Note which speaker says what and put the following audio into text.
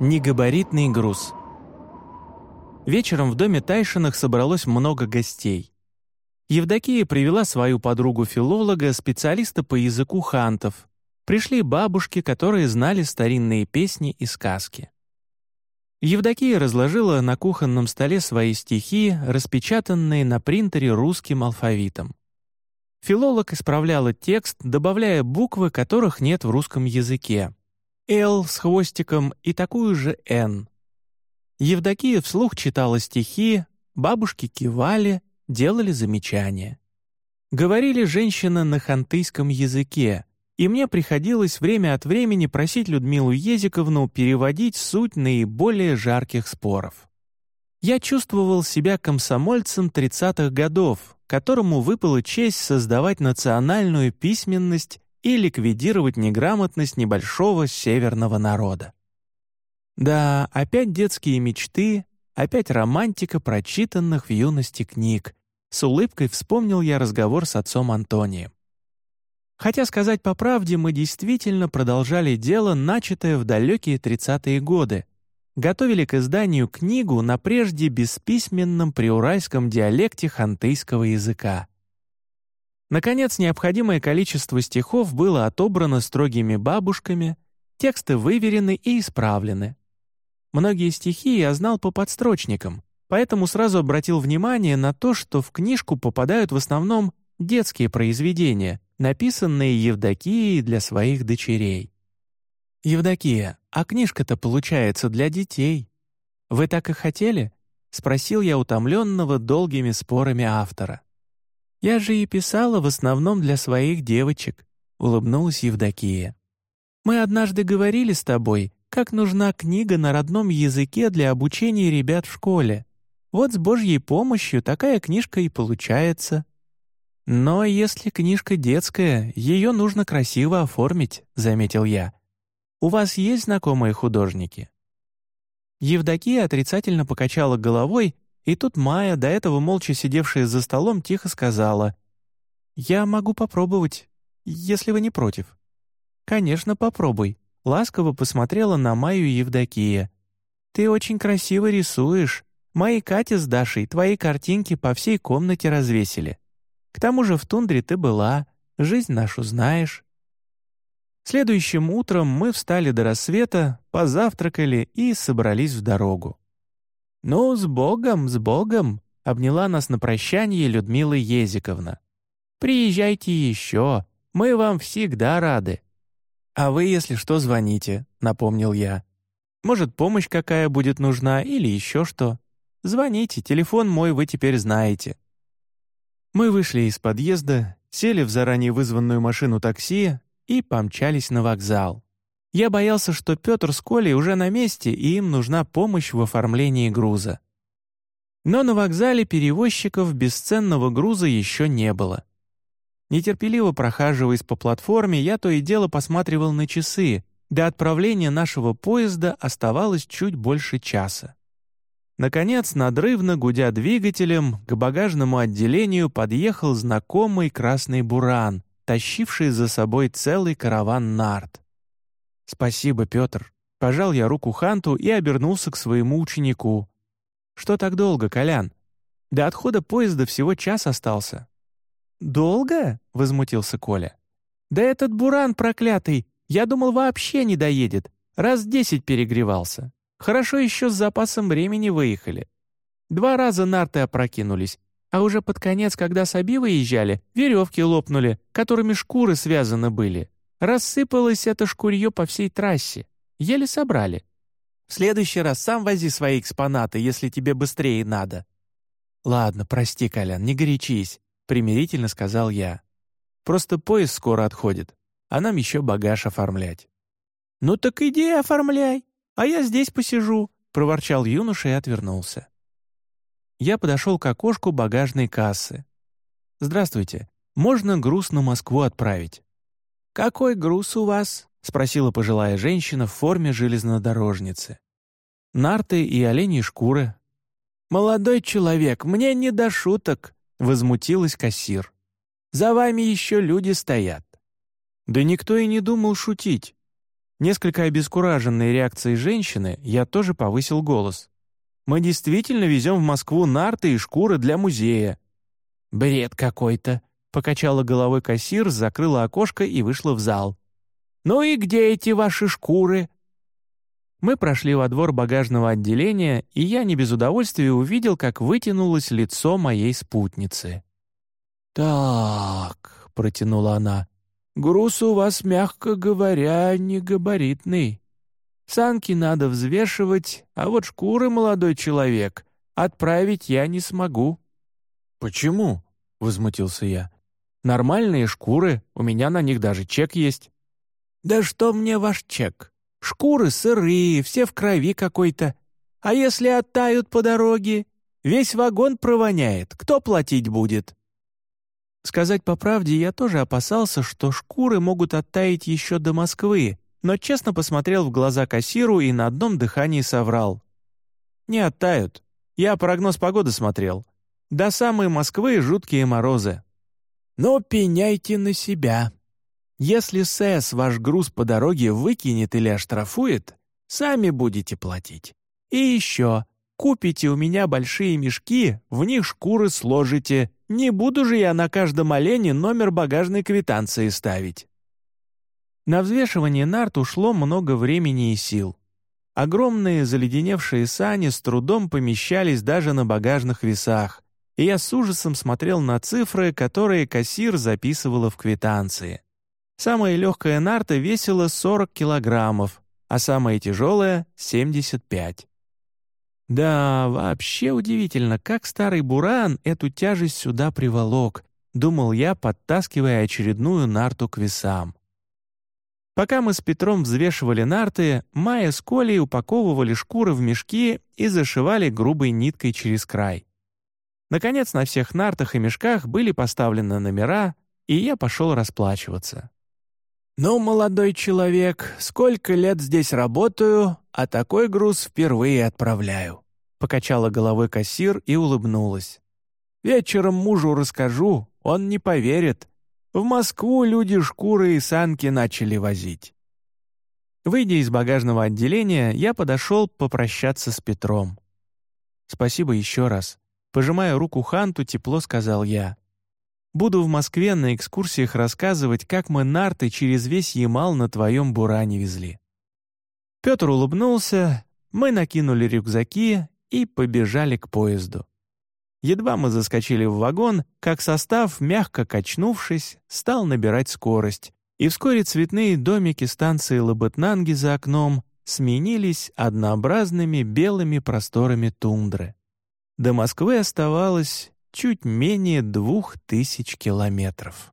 Speaker 1: Негабаритный груз. Вечером в доме Тайшинах собралось много гостей. Евдокия привела свою подругу-филолога, специалиста по языку хантов. Пришли бабушки, которые знали старинные песни и сказки. Евдокия разложила на кухонном столе свои стихи, распечатанные на принтере русским алфавитом. Филолог исправляла текст, добавляя буквы, которых нет в русском языке. «Л» с хвостиком и такую же «Н». Евдокия вслух читала стихи, бабушки кивали, делали замечания. Говорили женщины на хантыйском языке, и мне приходилось время от времени просить Людмилу Езиковну переводить суть наиболее жарких споров. Я чувствовал себя комсомольцем 30-х годов, которому выпала честь создавать национальную письменность и ликвидировать неграмотность небольшого северного народа. Да, опять детские мечты, опять романтика прочитанных в юности книг. С улыбкой вспомнил я разговор с отцом Антонием. Хотя сказать по правде, мы действительно продолжали дело, начатое в далекие 30-е годы. Готовили к изданию книгу на прежде бесписьменном приуральском диалекте хантыйского языка. Наконец, необходимое количество стихов было отобрано строгими бабушками, тексты выверены и исправлены. Многие стихи я знал по подстрочникам, поэтому сразу обратил внимание на то, что в книжку попадают в основном детские произведения, написанные Евдокией для своих дочерей. «Евдокия, а книжка-то получается для детей. Вы так и хотели?» — спросил я утомленного долгими спорами автора. «Я же и писала в основном для своих девочек», — улыбнулась Евдокия. «Мы однажды говорили с тобой, как нужна книга на родном языке для обучения ребят в школе. Вот с Божьей помощью такая книжка и получается. Но если книжка детская, ее нужно красиво оформить», — заметил я. «У вас есть знакомые художники?» Евдокия отрицательно покачала головой и тут Майя, до этого молча сидевшая за столом, тихо сказала, «Я могу попробовать, если вы не против». «Конечно, попробуй», — ласково посмотрела на Майю Евдокия. «Ты очень красиво рисуешь. Мои Катя с Дашей твои картинки по всей комнате развесили. К тому же в тундре ты была, жизнь нашу знаешь». Следующим утром мы встали до рассвета, позавтракали и собрались в дорогу. «Ну, с Богом, с Богом!» — обняла нас на прощание Людмила Езиковна. «Приезжайте еще, мы вам всегда рады». «А вы, если что, звоните», — напомнил я. «Может, помощь какая будет нужна или еще что? Звоните, телефон мой вы теперь знаете». Мы вышли из подъезда, сели в заранее вызванную машину такси и помчались на вокзал. Я боялся, что Петр с Колей уже на месте, и им нужна помощь в оформлении груза. Но на вокзале перевозчиков бесценного груза еще не было. Нетерпеливо прохаживаясь по платформе, я то и дело посматривал на часы. До отправления нашего поезда оставалось чуть больше часа. Наконец, надрывно гудя двигателем, к багажному отделению подъехал знакомый красный буран, тащивший за собой целый караван нарт. «Спасибо, Петр». Пожал я руку Ханту и обернулся к своему ученику. «Что так долго, Колян? До отхода поезда всего час остался». «Долго?» — возмутился Коля. «Да этот буран проклятый! Я думал, вообще не доедет. Раз десять перегревался. Хорошо еще с запасом времени выехали. Два раза нарты опрокинулись, а уже под конец, когда с Оби выезжали, веревки лопнули, которыми шкуры связаны были. Рассыпалось это шкурье по всей трассе. Еле собрали. В следующий раз сам вози свои экспонаты, если тебе быстрее надо». «Ладно, прости, Колян, не горячись», — примирительно сказал я. «Просто поезд скоро отходит, а нам еще багаж оформлять». «Ну так иди оформляй, а я здесь посижу», — проворчал юноша и отвернулся. Я подошел к окошку багажной кассы. «Здравствуйте, можно груз на Москву отправить?» «Какой груз у вас?» — спросила пожилая женщина в форме железнодорожницы. «Нарты и оленьи шкуры». «Молодой человек, мне не до шуток», — возмутилась кассир. «За вами еще люди стоят». Да никто и не думал шутить. Несколько обескураженной реакцией женщины, я тоже повысил голос. «Мы действительно везем в Москву нарты и шкуры для музея». «Бред какой-то», — покачала головой кассир, закрыла окошко и вышла в зал. «Ну и где эти ваши шкуры?» Мы прошли во двор багажного отделения, и я не без удовольствия увидел, как вытянулось лицо моей спутницы. «Так», — протянула она, — «груз у вас, мягко говоря, не габаритный. Санки надо взвешивать, а вот шкуры, молодой человек, отправить я не смогу».
Speaker 2: «Почему?» — возмутился я.
Speaker 1: «Нормальные шкуры, у меня на них даже чек есть». «Да что мне ваш чек? Шкуры сырые, все в крови какой-то. А если оттают по дороге? Весь вагон провоняет, кто платить будет?» Сказать по правде, я тоже опасался, что шкуры могут оттаять еще до Москвы, но честно посмотрел в глаза кассиру и на одном дыхании соврал. «Не оттают. Я прогноз погоды смотрел. До самой Москвы жуткие морозы». «Но пеняйте на себя. Если СЭС ваш груз по дороге выкинет или оштрафует, сами будете платить. И еще, купите у меня большие мешки, в них шкуры сложите, не буду же я на каждом олене номер багажной квитанции ставить. На взвешивание нарт ушло много времени и сил. Огромные заледеневшие сани с трудом помещались даже на багажных весах, и я с ужасом смотрел на цифры, которые кассир записывала в квитанции. Самая легкая нарта весила 40 килограммов, а самая тяжелая — 75. Да, вообще удивительно, как старый буран эту тяжесть сюда приволок, думал я, подтаскивая очередную нарту к весам. Пока мы с Петром взвешивали нарты, Майя с Колей упаковывали шкуры в мешки и зашивали грубой ниткой через край. Наконец, на всех нартах и мешках были поставлены номера, и я пошел расплачиваться. «Ну, молодой человек, сколько лет здесь работаю, а такой груз впервые отправляю», — покачала головой кассир и улыбнулась. «Вечером мужу расскажу, он не поверит. В Москву люди шкуры и санки начали возить». Выйдя из багажного отделения, я подошел попрощаться с Петром. «Спасибо еще раз». Пожимая руку Ханту, тепло сказал я. Буду в Москве на экскурсиях рассказывать, как мы нарты через весь Ямал на твоем буране везли». Петр улыбнулся, мы накинули рюкзаки и побежали к поезду. Едва мы заскочили в вагон, как состав, мягко качнувшись, стал набирать скорость, и вскоре цветные домики станции Лабытнанги за окном сменились однообразными белыми просторами тундры. До Москвы оставалось чуть менее двух тысяч километров.